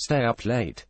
Stay up late.